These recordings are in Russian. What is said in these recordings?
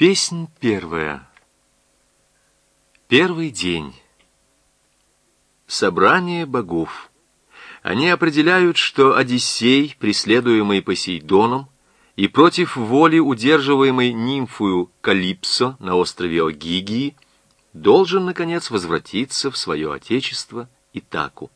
Песнь первая. Первый день. Собрание богов. Они определяют, что Одиссей, преследуемый Посейдоном, и против воли удерживаемый нимфую Калипсо на острове Огигии, должен, наконец, возвратиться в свое отечество Итаку.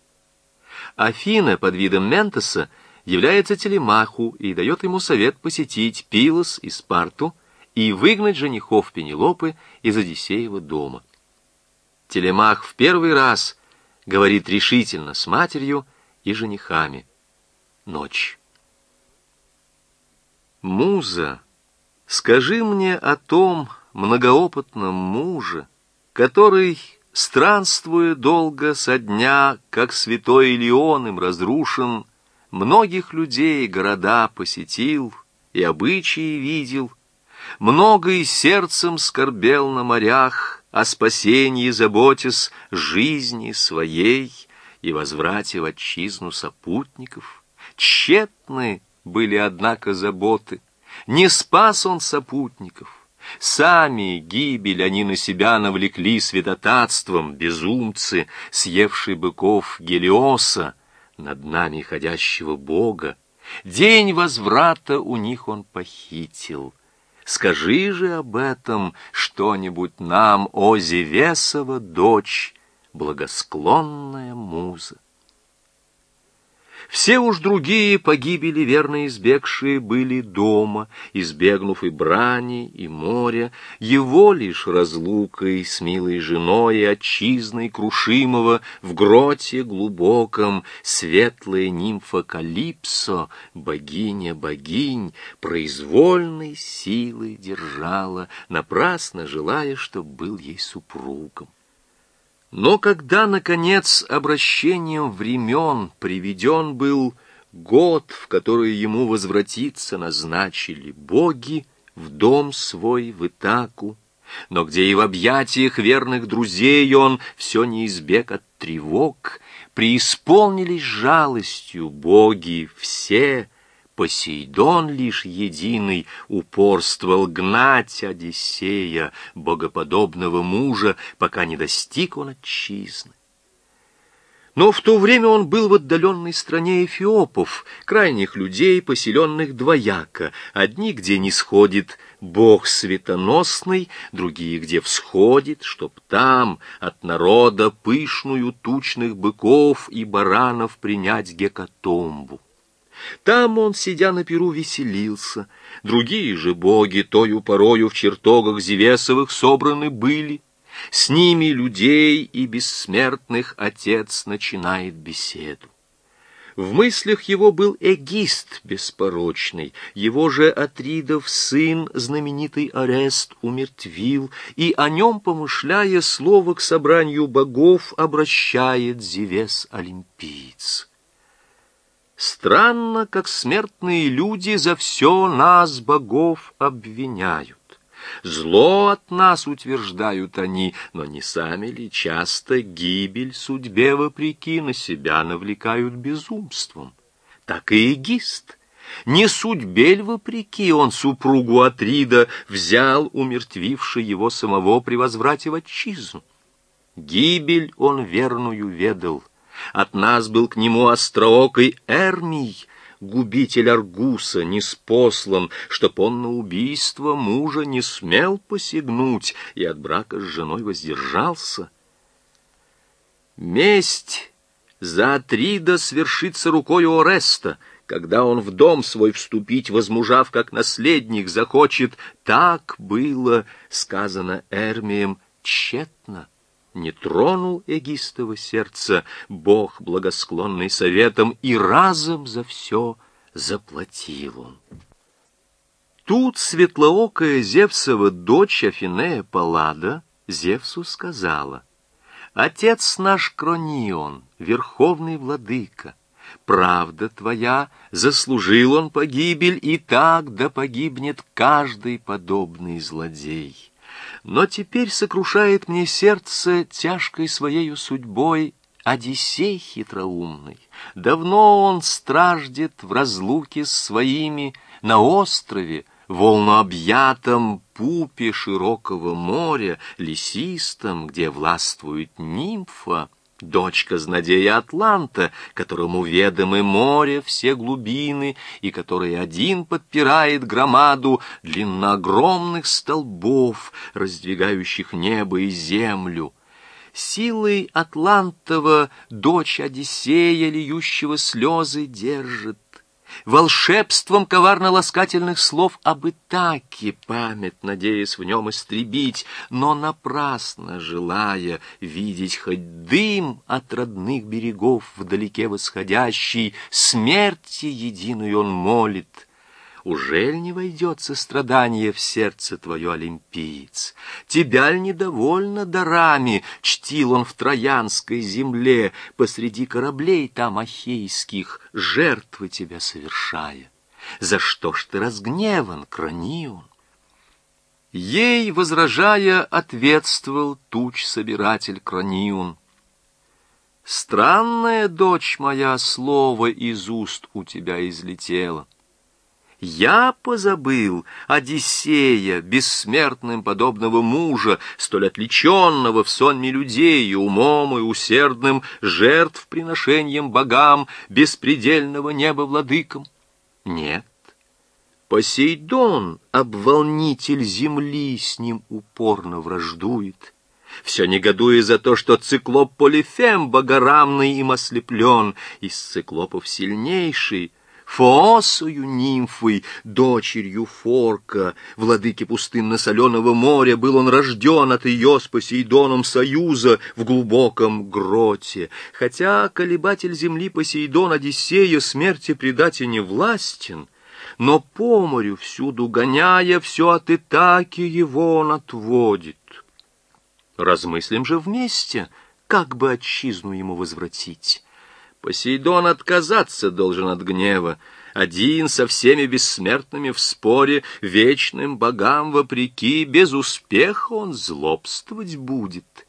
Афина под видом Ментоса является телемаху и дает ему совет посетить Пилос и Спарту, и выгнать женихов Пенелопы из Одиссеева дома. Телемах в первый раз говорит решительно с матерью и женихами. Ночь. Муза, скажи мне о том многоопытном муже, который, странствуя долго со дня, как святой Илион им разрушен, многих людей города посетил и обычаи видел — много и сердцем скорбел на морях, О спасении заботясь жизни своей И возврате в отчизну сопутников. Тщетны были, однако, заботы, Не спас он сопутников. Сами гибель они на себя навлекли святотатством, безумцы, съевшие быков Гелиоса, над нами ходящего Бога. День возврата у них он похитил — Скажи же об этом что-нибудь нам, о Зевесова дочь, благосклонная муза. Все уж другие погибели, верно избегшие, были дома, избегнув и брани, и моря, его лишь разлукой с милой женой отчизной крушимого в гроте глубоком светлая нимфа Калипсо, богиня богинь, произвольной силой держала, напрасно желая, чтоб был ей супругом. Но когда, наконец, обращением времен приведен был год, в который ему возвратиться назначили боги, в дом свой, в Итаку, но где и в объятиях верных друзей он все не избег от тревог, преисполнились жалостью боги все, Посейдон лишь единый упорствовал гнать Одиссея, богоподобного мужа, пока не достиг он отчизны. Но в то время он был в отдаленной стране эфиопов, крайних людей, поселенных двояко, одни, где не сходит бог светоносный, другие, где всходит, чтоб там от народа пышную тучных быков и баранов принять гекатомбу. Там он, сидя на перу, веселился. Другие же боги тою порою в чертогах Зевесовых собраны были. С ними людей и бессмертных отец начинает беседу. В мыслях его был эгист беспорочный, его же Атридов сын, знаменитый Арест, умертвил, и о нем, помышляя, слово к собранию богов обращает Зевес Олимпиец. Странно, как смертные люди за все нас, богов, обвиняют. Зло от нас утверждают они, но не сами ли часто гибель судьбе вопреки на себя навлекают безумством? Так и эгист. Не судьбе ль вопреки он супругу Атрида взял, умертвивший его самого при возврате в отчизну? Гибель он верную ведал — от нас был к нему остроокой Эрмий, губитель Аргуса, неспослан, чтоб он на убийство мужа не смел посягнуть и от брака с женой воздержался. Месть за Атрида свершится рукою Ореста, когда он в дом свой вступить, возмужав как наследник, захочет. Так было, сказано Эрмием, тщетно не тронул эгистово сердце Бог, благосклонный советом, и разом за все заплатил он. Тут светлоокая Зевсова дочь Афинея Паллада Зевсу сказала, «Отец наш Кронион, верховный владыка, правда твоя, заслужил он погибель, и так да погибнет каждый подобный злодей». Но теперь сокрушает мне сердце тяжкой своею судьбой Одиссей хитроумный. Давно он страждет в разлуке с своими на острове, волнообъятом пупе широкого моря, лесистом, где властвует нимфа, дочка знадея Атланта, которому ведомы море все глубины, и который один подпирает громаду длинноогромных столбов, раздвигающих небо и землю. Силой Атлантова дочь Одиссея, льющего слезы, держит волшебством коварно-ласкательных слов об Итаке, память, надеясь в нем истребить, но напрасно желая видеть хоть дым от родных берегов вдалеке восходящий, смерти единую он молит — Ужель не войдет сострадание в сердце твое, олимпиец? Тебя ль недовольно дарами чтил он в Троянской земле, посреди кораблей там ахейских, жертвы тебя совершая? За что ж ты разгневан, Кранион? Ей, возражая, ответствовал туч-собиратель Кранион. Странная дочь моя, слово из уст у тебя излетело. Я позабыл Одиссея, бессмертным подобного мужа, столь отличенного в сонме людей и умом и усердным жертв приношением богам, беспредельного неба владыкам. Нет, Посейдон, обволнитель земли, с ним упорно враждует. Все негодуя за то, что циклоп Полифем богорамный им ослеплен, из циклопов сильнейший — Фоосою нимфой, дочерью Форка, владыки пустынно-соленого моря, был он рожден от ее с Посейдоном союза в глубоком гроте. Хотя колебатель земли Посейдон Одиссея смерти предати не властен, но по морю всюду гоняя, все от Итаки его он отводит. Размыслим же вместе, как бы отчизну ему возвратить. Посейдон отказаться должен от гнева, один со всеми бессмертными в споре, вечным богам вопреки, без успеха он злобствовать будет.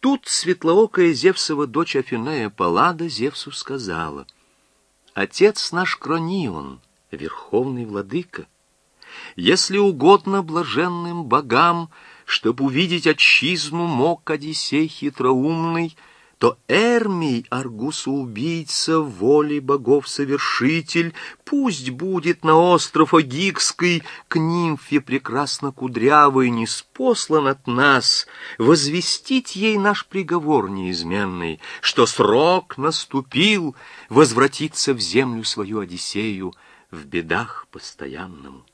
Тут светлоокая Зевсова дочь Афинея Паллада Зевсу сказала, «Отец наш Кронион, верховный владыка, если угодно блаженным богам, чтоб увидеть отчизну мог Одиссей хитроумный, — то Эрмий, Аргуса-убийца, волей богов-совершитель, пусть будет на остров Огикский к нимфе прекрасно кудрявой не спослан от нас, возвестить ей наш приговор неизменный, что срок наступил возвратиться в землю свою Одиссею в бедах постоянному.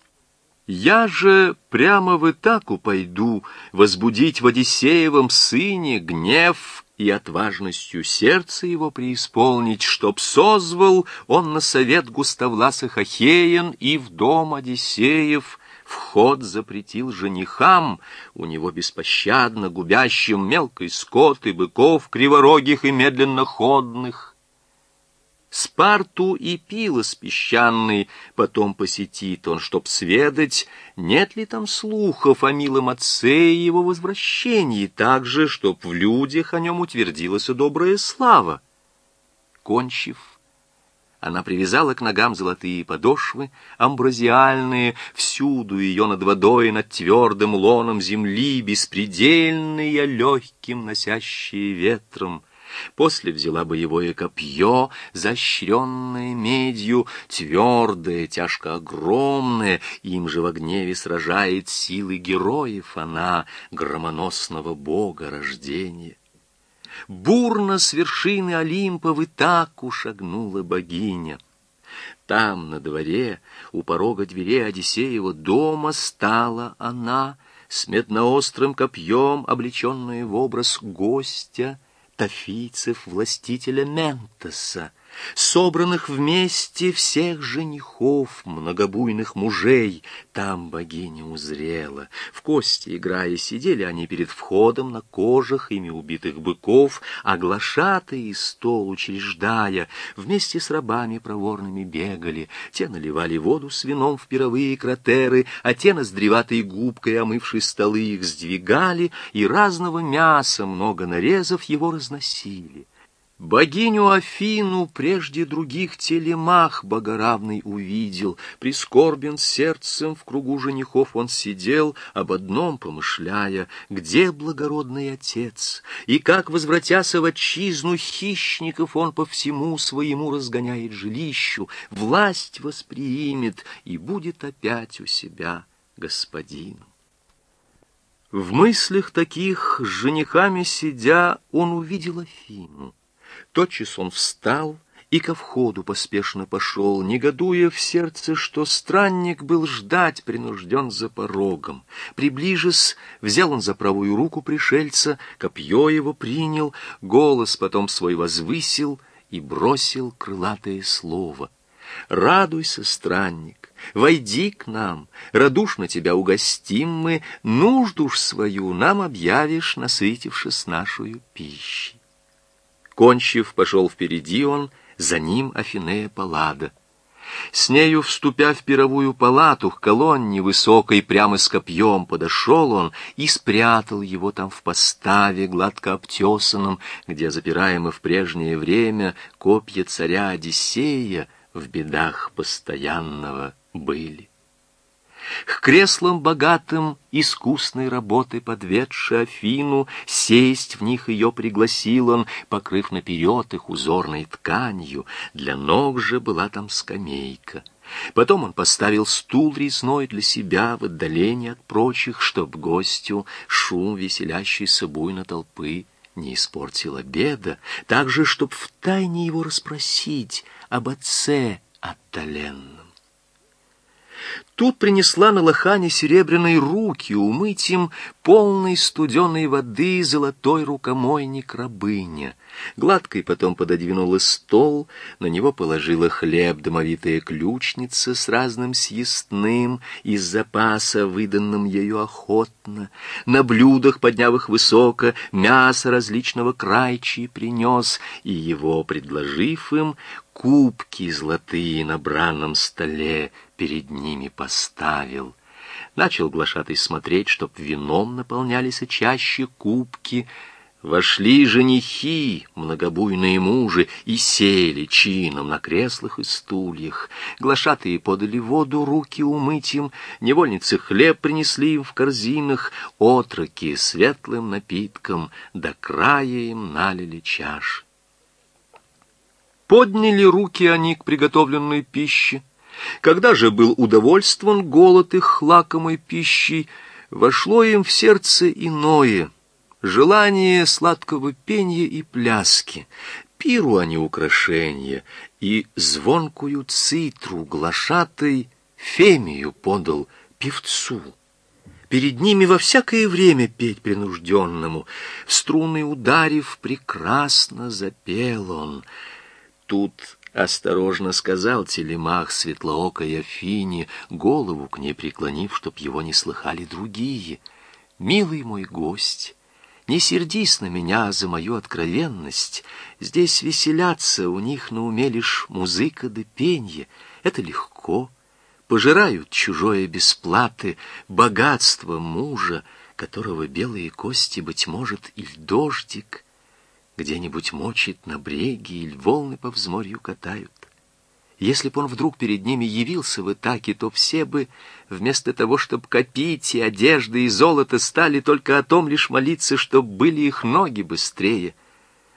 Я же прямо в Итаку пойду возбудить в Одиссеевом сыне гнев и отважностью сердца его преисполнить, чтоб созвал он на совет густавласых Ахеян и в дом Одиссеев вход запретил женихам, у него беспощадно губящим мелкой скот и быков криворогих и медленно ходных, Спарту и Пилос песчаный потом посетит он, чтоб сведать, нет ли там слухов о милом отце и его возвращении, так же, чтоб в людях о нем утвердилась добрая слава. Кончив, она привязала к ногам золотые подошвы, амбразиальные, всюду ее над водой, над твердым лоном земли, беспредельные, легким, носящие ветром — После взяла боевое копье, защренное медью, твердое, тяжко огромное, им же в гневе сражает силы героев она, громоносного бога рождения. Бурно с вершины Олимпа в Итаку шагнула богиня. Там, на дворе, у порога дверей Одиссеева дома, стала она, с медноострым копьем, облеченная в образ гостя, тафийцев властителя Ментоса, собранных вместе всех женихов, многобуйных мужей. Там богиня узрела. В кости играя сидели они перед входом на кожах ими убитых быков, а глашатые стол учреждая, вместе с рабами проворными бегали. Те наливали воду с вином в пировые кратеры, а те ноздреватой губкой, омывшей столы, их сдвигали, и разного мяса много нарезав его разносили. Богиню Афину прежде других телемах богоравный увидел. Прискорбен сердцем в кругу женихов он сидел, об одном помышляя, где благородный отец, и как, возвратяся в отчизну хищников, он по всему своему разгоняет жилищу, власть восприимет и будет опять у себя господином. В мыслях таких, с женихами сидя, он увидел Афину. Тотчас он встал и ко входу поспешно пошел, негодуя в сердце, что странник был ждать, принужден за порогом. Приближись, взял он за правую руку пришельца, копье его принял, голос потом свой возвысил и бросил крылатое слово. «Радуйся, странник, войди к нам, радушно тебя угостим мы, нужду ж свою нам объявишь, насытившись нашою пищей». Кончив, пошел впереди он, за ним Афинея Паллада. С нею, вступя в пировую палату, к колонне высокой, прямо с копьем подошел он и спрятал его там в поставе, гладко обтесанном, где, запираемо в прежнее время, копья царя Одиссея в бедах постоянного были. К креслам богатым искусной работы подведши Афину, сесть в них ее пригласил он, покрыв наперед их узорной тканью, для ног же была там скамейка. Потом он поставил стул резной для себя в отдалении от прочих, чтоб гостю шум веселящейся буйно толпы не испортил обеда, так же, чтоб втайне его расспросить об отце отдаленном. Тут принесла на лохане серебряные руки умыть им полной студеной воды золотой рукомойник рабыня. Гладкой потом пододвинула стол, на него положила хлеб домовитая ключница с разным съестным из запаса, выданным ею охотно. На блюдах, подняв их высоко, мясо различного крайчи принес, и его, предложив им, кубки золотые на бранном столе перед ними поставил. Начал глашатый смотреть, чтоб вином наполнялись чаще кубки. Вошли женихи, многобуйные мужи, и сели чином на креслах и стульях. Глашатые подали воду, руки умыть им, невольницы хлеб принесли им в корзинах, отроки светлым напитком до края им налили чаши. Подняли руки они к приготовленной пище. Когда же был удовольствован голод их лакомой пищей, вошло им в сердце иное — желание сладкого пения и пляски. Пиру они украшения, и звонкую цитру глашатой Фемию подал певцу. Перед ними во всякое время петь принужденному, в струны ударив, прекрасно запел он — Тут осторожно сказал телемах светлоокой Афине, голову к ней преклонив, чтоб его не слыхали другие. «Милый мой гость, не сердись на меня за мою откровенность. Здесь веселятся, у них на уме лишь музыка да пенье. Это легко. Пожирают чужое бесплаты, богатство мужа, которого белые кости, быть может, и дождик — где-нибудь мочит на бреге или волны по взморью катают. Если б он вдруг перед ними явился в Итаке, то все бы, вместо того, чтобы копить и одежды, и золото, стали только о том лишь молиться, чтоб были их ноги быстрее.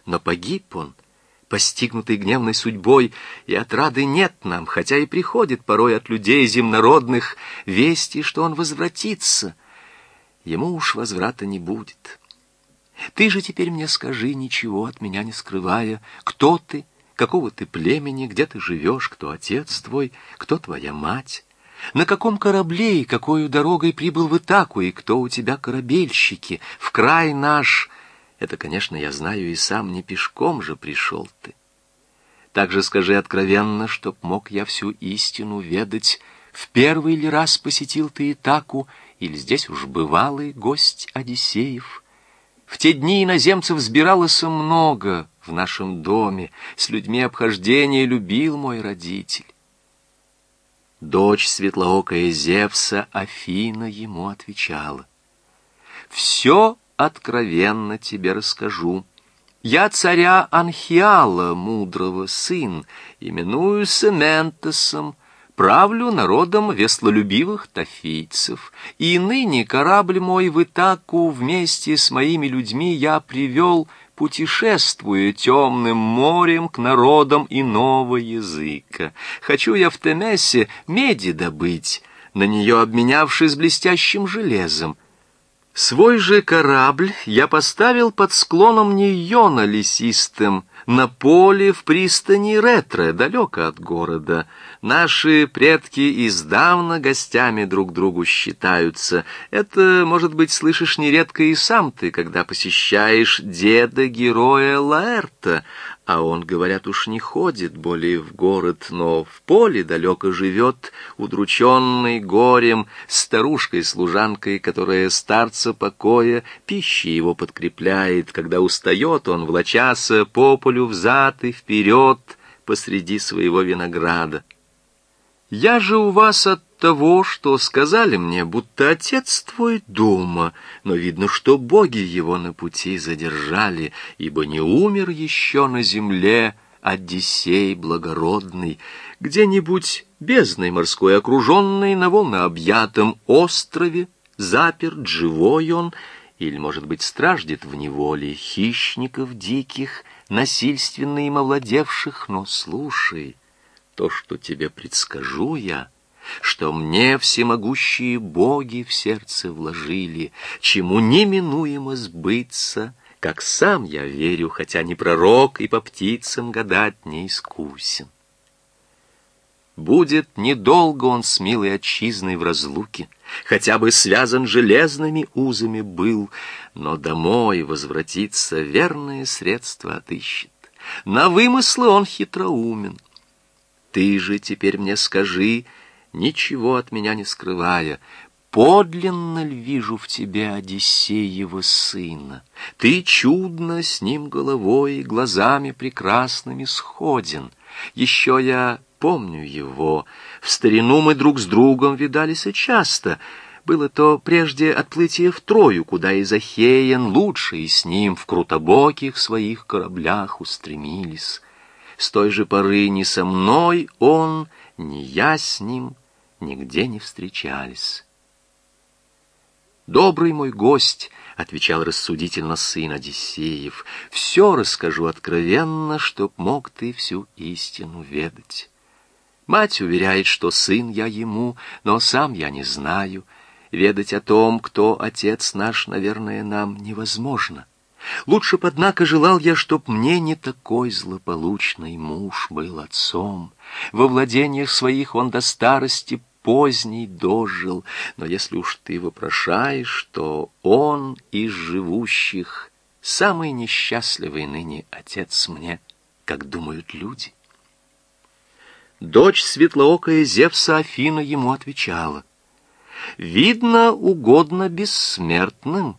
Но погиб он, постигнутый гневной судьбой, и отрады нет нам, хотя и приходит порой от людей земнородных вести, что он возвратится. Ему уж возврата не будет». Ты же теперь мне скажи, ничего от меня не скрывая, кто ты, какого ты племени, где ты живешь, кто отец твой, кто твоя мать, на каком корабле и какой дорогой прибыл в Итаку, и кто у тебя корабельщики, в край наш. Это, конечно, я знаю и сам, не пешком же пришел ты. Также скажи откровенно, чтоб мог я всю истину ведать, в первый ли раз посетил ты Итаку, или здесь уж бывалый гость Одиссеев — в те дни иноземцев сбиралось много в нашем доме, с людьми обхождения любил мой родитель. Дочь светлоокая Зевса Афина ему отвечала. «Все откровенно тебе расскажу, Я царя Анхиала, мудрого сын, именуюся Ментосом, правлю народом веслолюбивых тафийцев, и ныне корабль мой в Итаку вместе с моими людьми я привел, путешествуя темным морем к народам иного языка. Хочу я в Темесе меди добыть, на нее обменявшись блестящим железом, Свой же корабль я поставил под склоном Нейона лесистым, на поле в пристани Ретро, далеко от города. Наши предки издавна гостями друг другу считаются. Это, может быть, слышишь нередко и сам ты, когда посещаешь деда-героя Лаэрта, а он, говорят, уж не ходит более в город, но в поле далеко живет, удрученный горем, старушкой-служанкой, которая старца покоя, пищи его подкрепляет, когда устает он, влачася по полю взад и вперед посреди своего винограда. Я же у вас от того, что сказали мне, будто отец твой дома, но видно, что боги его на пути задержали, ибо не умер еще на земле Одиссей благородный, где-нибудь бездной морской окруженный на волнообъятом острове, заперт, живой он, или, может быть, страждет в неволе хищников диких, насильственно им овладевших, но слушай, то, что тебе предскажу я, что мне всемогущие боги в сердце вложили, чему неминуемо сбыться, как сам я верю, хотя не пророк и по птицам гадать не искусен. Будет недолго он с милой отчизной в разлуке, хотя бы связан железными узами был, но домой возвратиться верное средство отыщет. На вымыслы он хитроумен, ты же теперь мне скажи, ничего от меня не скрывая, подлинно ли вижу в тебе Одиссеева сына? Ты чудно с ним головой и глазами прекрасными сходен. Еще я помню его. В старину мы друг с другом видались и часто. Было то прежде отплытие в Трою, куда из Ахеян лучшие с ним в крутобоких своих кораблях устремились. С той же поры ни со мной он, ни я с ним нигде не встречались. «Добрый мой гость», — отвечал рассудительно сын Одиссеев, — «все расскажу откровенно, чтоб мог ты всю истину ведать. Мать уверяет, что сын я ему, но сам я не знаю. Ведать о том, кто отец наш, наверное, нам невозможно. Лучше б, однако, желал я, чтоб мне не такой злополучный муж был отцом. Во владениях своих он до старости поздней дожил, но если уж ты вопрошаешь, то он из живущих самый несчастливый ныне отец мне, как думают люди. Дочь светлоокая Зевса Афина ему отвечала. «Видно, угодно бессмертным,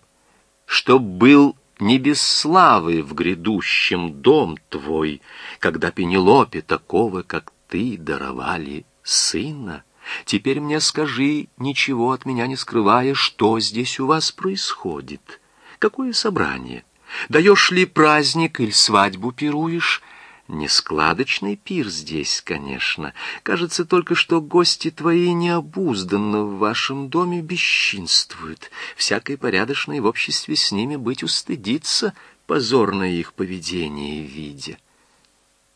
чтоб был не без славы в грядущем дом твой, когда Пенелопе такого, как ты, даровали сына. Теперь мне скажи, ничего от меня не скрывая, что здесь у вас происходит. Какое собрание? Даешь ли праздник или свадьбу пируешь? Нескладочный пир здесь, конечно. Кажется только, что гости твои необузданно в вашем доме бесчинствуют. Всякой порядочной в обществе с ними быть устыдится, позорное их поведение видя.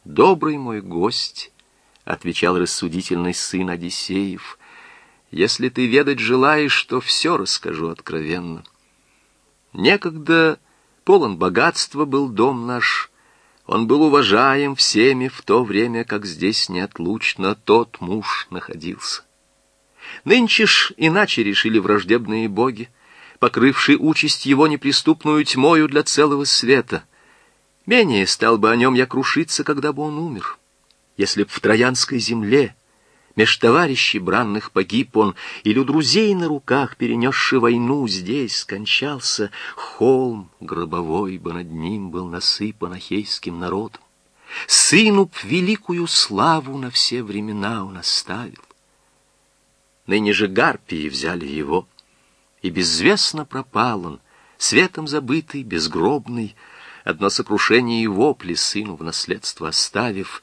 «Добрый мой гость», — отвечал рассудительный сын Одиссеев, — «если ты ведать желаешь, то все расскажу откровенно. Некогда полон богатства был дом наш, — он был уважаем всеми в то время, как здесь неотлучно тот муж находился. Нынче ж иначе решили враждебные боги, покрывшие участь его неприступную тьмою для целого света. Менее стал бы о нем я крушиться, когда бы он умер. Если б в Троянской земле Меж товарищей бранных погиб он, Или у друзей на руках, перенесший войну, Здесь скончался холм гробовой, Бы над ним был насыпан ахейским народом. Сыну б великую славу на все времена он оставил. Ныне же гарпии взяли его, И безвестно пропал он, Светом забытый, безгробный, одно сокрушение и вопли сыну в наследство оставив,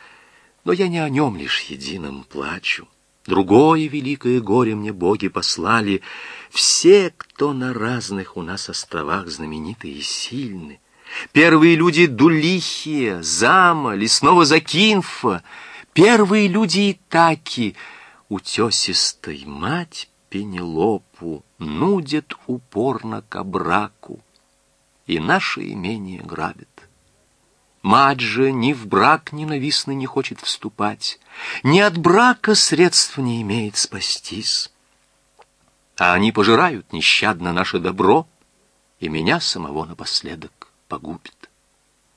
но я не о нем лишь едином плачу. Другое великое горе мне боги послали. Все, кто на разных у нас островах знаменитые и сильны. Первые люди Дулихия, Зама, Лесного Закинфа, первые люди Итаки, утесистой мать Пенелопу нудят упорно к браку, и наше имение грабит. Мать же ни в брак ненавистный не хочет вступать, ни от брака средств не имеет спастись. А они пожирают нещадно наше добро, и меня самого напоследок погубит.